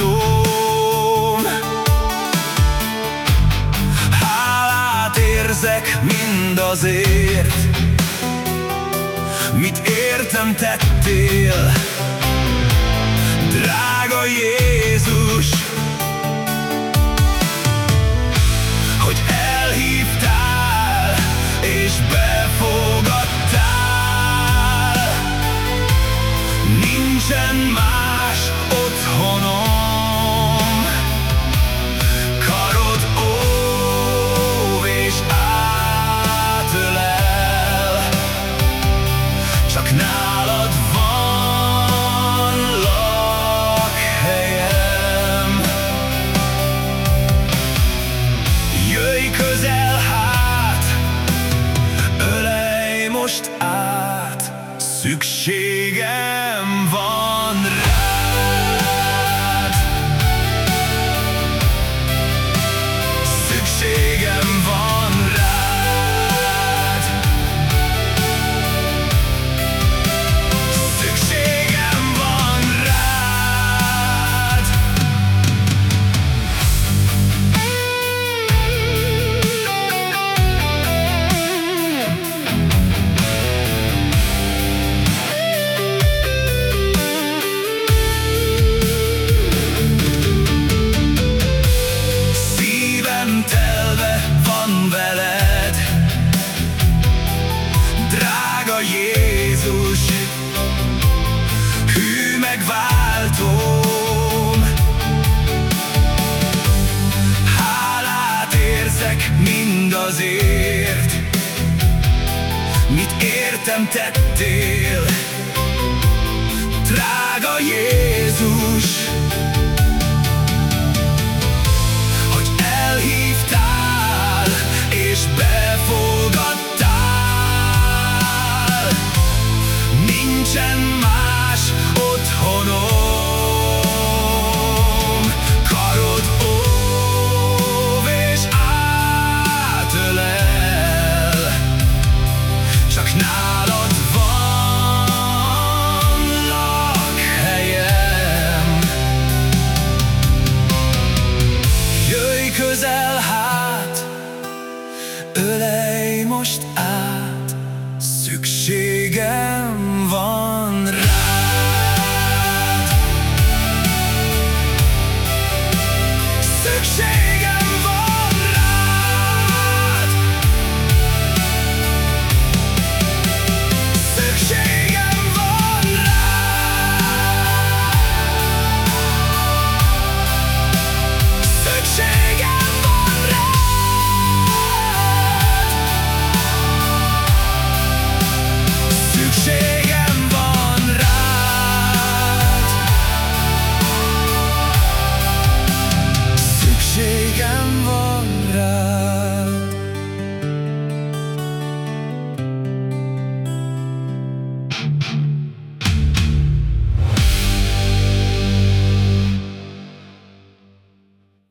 váltóm Hálát érzek mindazért Mit értem tettél. Drága Jézus most át Szükségem megváltóm Hálát érzek mindazért Mit értem tettél. Drága Jézus Hogy elhívtál és befogadtál. Nincsen közel hát, ölej most át, szükségem.